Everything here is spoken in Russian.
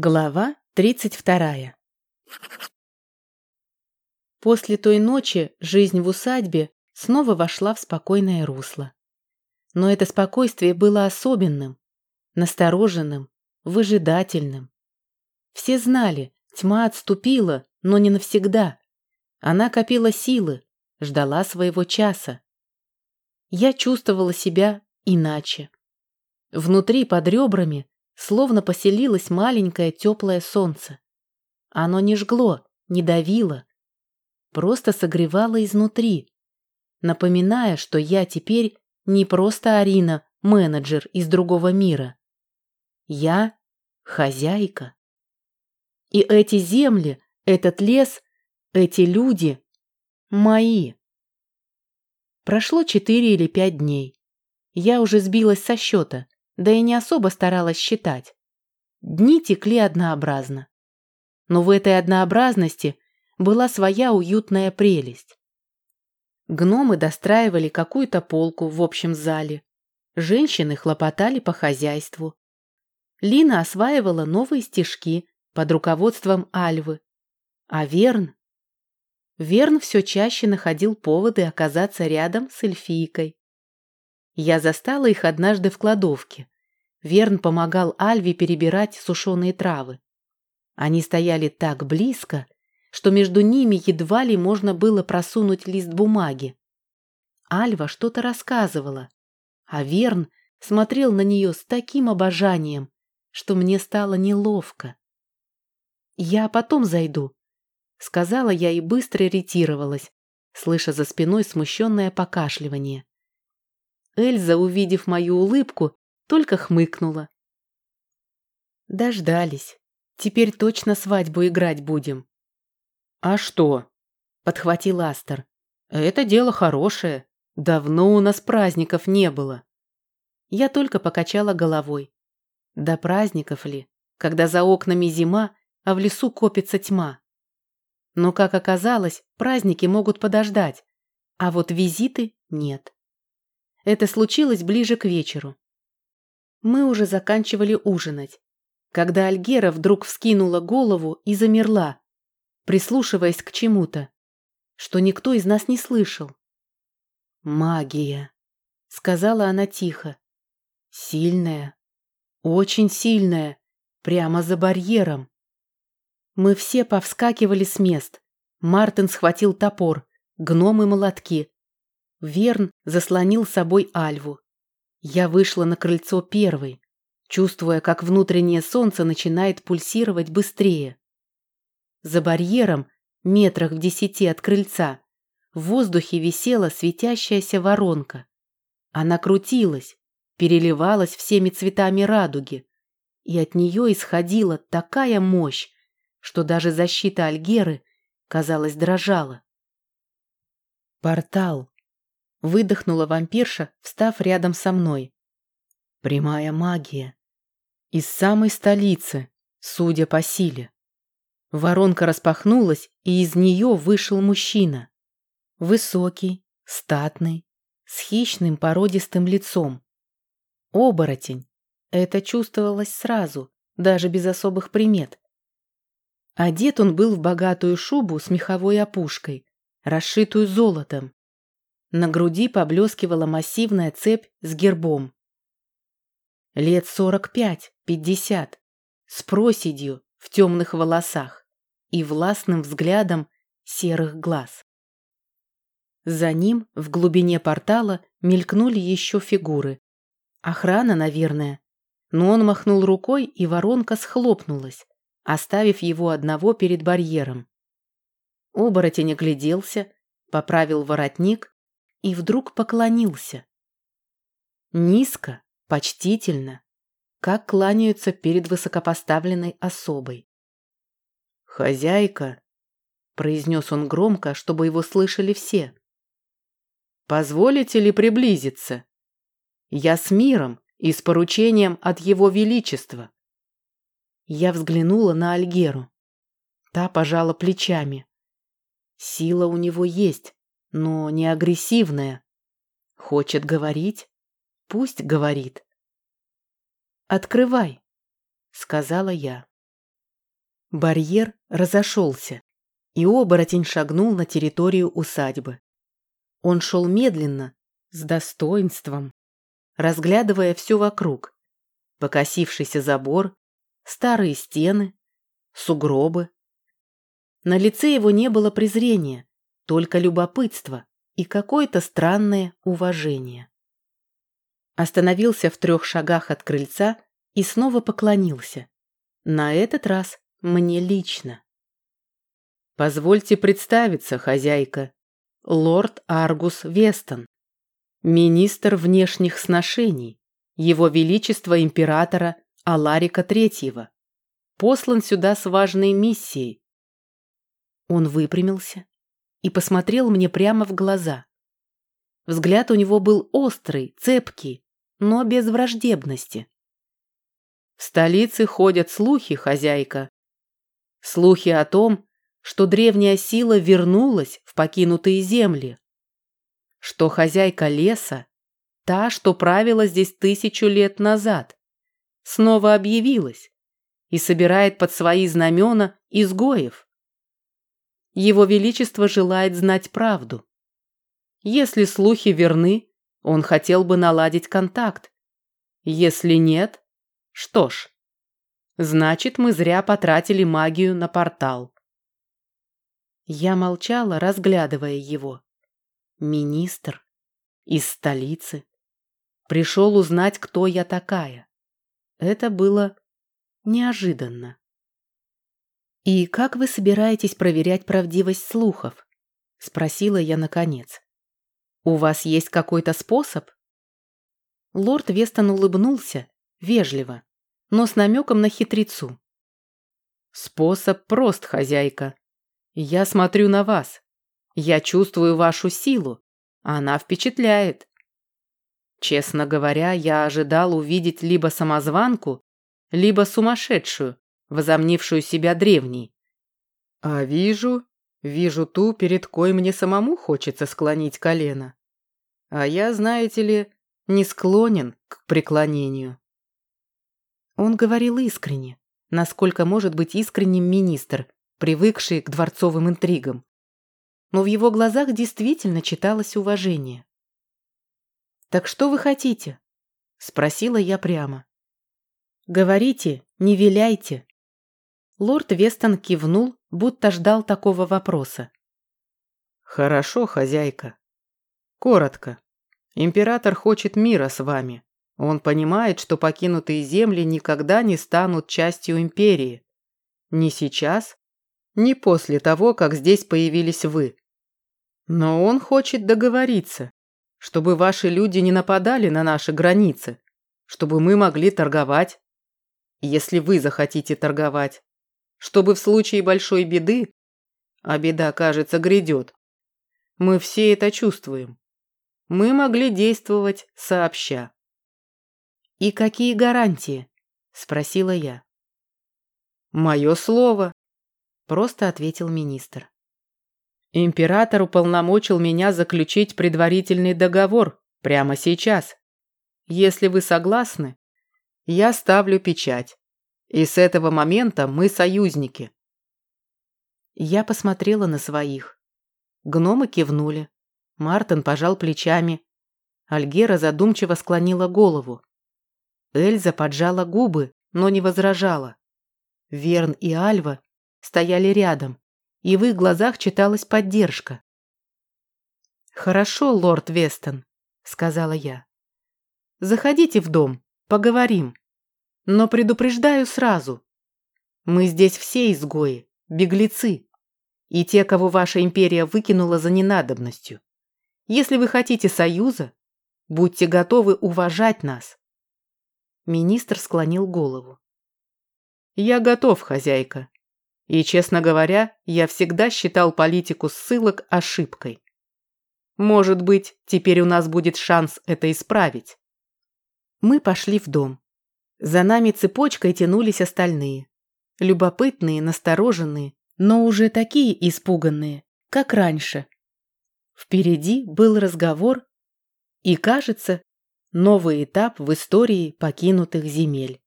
Глава 32. После той ночи жизнь в усадьбе снова вошла в спокойное русло. Но это спокойствие было особенным, настороженным, выжидательным. Все знали, тьма отступила, но не навсегда. Она копила силы, ждала своего часа. Я чувствовала себя иначе. Внутри, под ребрами, словно поселилось маленькое теплое солнце. Оно не жгло, не давило, просто согревало изнутри, напоминая, что я теперь не просто Арина, менеджер из другого мира. Я хозяйка. И эти земли, этот лес, эти люди мои. Прошло четыре или пять дней. Я уже сбилась со счета да и не особо старалась считать. Дни текли однообразно. Но в этой однообразности была своя уютная прелесть. Гномы достраивали какую-то полку в общем зале. Женщины хлопотали по хозяйству. Лина осваивала новые стишки под руководством Альвы. А Верн... Верн все чаще находил поводы оказаться рядом с эльфийкой. Я застала их однажды в кладовке. Верн помогал Альве перебирать сушеные травы. Они стояли так близко, что между ними едва ли можно было просунуть лист бумаги. Альва что-то рассказывала, а Верн смотрел на нее с таким обожанием, что мне стало неловко. «Я потом зайду», — сказала я и быстро ретировалась, слыша за спиной смущенное покашливание. Эльза, увидев мою улыбку, только хмыкнула. Дождались. Теперь точно свадьбу играть будем. А что? Подхватил Астер. Это дело хорошее. Давно у нас праздников не было. Я только покачала головой. До праздников ли, когда за окнами зима, а в лесу копится тьма? Но, как оказалось, праздники могут подождать, а вот визиты нет. Это случилось ближе к вечеру. Мы уже заканчивали ужинать, когда Альгера вдруг вскинула голову и замерла, прислушиваясь к чему-то, что никто из нас не слышал. «Магия», — сказала она тихо. «Сильная, очень сильная, прямо за барьером». Мы все повскакивали с мест. Мартин схватил топор, гномы молотки. Верн заслонил собой Альву. Я вышла на крыльцо первой, чувствуя, как внутреннее солнце начинает пульсировать быстрее. За барьером, метрах в десяти от крыльца, в воздухе висела светящаяся воронка. Она крутилась, переливалась всеми цветами радуги, и от нее исходила такая мощь, что даже защита Альгеры, казалось, дрожала. Портал. Выдохнула вампирша, встав рядом со мной. Прямая магия. Из самой столицы, судя по силе. Воронка распахнулась, и из нее вышел мужчина. Высокий, статный, с хищным породистым лицом. Оборотень. Это чувствовалось сразу, даже без особых примет. Одет он был в богатую шубу с меховой опушкой, расшитую золотом. На груди поблескивала массивная цепь с гербом. Лет сорок пять, пятьдесят, с проседью в темных волосах и властным взглядом серых глаз. За ним в глубине портала мелькнули еще фигуры. Охрана, наверное. Но он махнул рукой, и воронка схлопнулась, оставив его одного перед барьером. Оборотень огляделся, поправил воротник и вдруг поклонился. Низко, почтительно, как кланяются перед высокопоставленной особой. «Хозяйка», — произнес он громко, чтобы его слышали все, — «позволите ли приблизиться? Я с миром и с поручением от его величества». Я взглянула на Альгеру. Та пожала плечами. Сила у него есть, но не агрессивная. Хочет говорить? Пусть говорит. «Открывай», — сказала я. Барьер разошелся, и оборотень шагнул на территорию усадьбы. Он шел медленно, с достоинством, разглядывая все вокруг. Покосившийся забор, старые стены, сугробы. На лице его не было презрения, только любопытство и какое-то странное уважение. Остановился в трех шагах от крыльца и снова поклонился. На этот раз мне лично. Позвольте представиться, хозяйка. Лорд Аргус Вестон, министр внешних сношений, его величество императора Аларика Третьего, послан сюда с важной миссией. Он выпрямился и посмотрел мне прямо в глаза. Взгляд у него был острый, цепкий, но без враждебности. В столице ходят слухи, хозяйка, Слухи о том, что древняя сила вернулась в покинутые земли. Что хозяйка леса, та, что правила здесь тысячу лет назад, снова объявилась и собирает под свои знамена изгоев. Его Величество желает знать правду. Если слухи верны, он хотел бы наладить контакт. Если нет, что ж, Значит, мы зря потратили магию на портал. Я молчала, разглядывая его. Министр. Из столицы. Пришел узнать, кто я такая. Это было неожиданно. «И как вы собираетесь проверять правдивость слухов?» — спросила я наконец. «У вас есть какой-то способ?» Лорд Вестон улыбнулся, вежливо но с намеком на хитрецу. «Способ прост, хозяйка. Я смотрю на вас. Я чувствую вашу силу. Она впечатляет. Честно говоря, я ожидал увидеть либо самозванку, либо сумасшедшую, возомнившую себя древней. А вижу, вижу ту, перед кой мне самому хочется склонить колено. А я, знаете ли, не склонен к преклонению. Он говорил искренне, насколько может быть искренним министр, привыкший к дворцовым интригам. Но в его глазах действительно читалось уважение. «Так что вы хотите?» – спросила я прямо. «Говорите, не виляйте». Лорд Вестон кивнул, будто ждал такого вопроса. «Хорошо, хозяйка. Коротко. Император хочет мира с вами. Он понимает, что покинутые земли никогда не станут частью империи. Ни сейчас, ни после того, как здесь появились вы. Но он хочет договориться, чтобы ваши люди не нападали на наши границы, чтобы мы могли торговать, если вы захотите торговать, чтобы в случае большой беды, а беда, кажется, грядет, мы все это чувствуем, мы могли действовать сообща. «И какие гарантии?» – спросила я. «Мое слово», – просто ответил министр. «Император уполномочил меня заключить предварительный договор прямо сейчас. Если вы согласны, я ставлю печать. И с этого момента мы союзники». Я посмотрела на своих. Гномы кивнули. Мартин пожал плечами. Альгера задумчиво склонила голову. Эльза поджала губы, но не возражала. Верн и Альва стояли рядом, и в их глазах читалась поддержка. «Хорошо, лорд Вестон», — сказала я. «Заходите в дом, поговорим. Но предупреждаю сразу. Мы здесь все изгои, беглецы, и те, кого ваша империя выкинула за ненадобностью. Если вы хотите союза, будьте готовы уважать нас. Министр склонил голову. «Я готов, хозяйка. И, честно говоря, я всегда считал политику ссылок ошибкой. Может быть, теперь у нас будет шанс это исправить». Мы пошли в дом. За нами цепочкой тянулись остальные. Любопытные, настороженные, но уже такие испуганные, как раньше. Впереди был разговор, и, кажется, Новый этап в истории покинутых земель.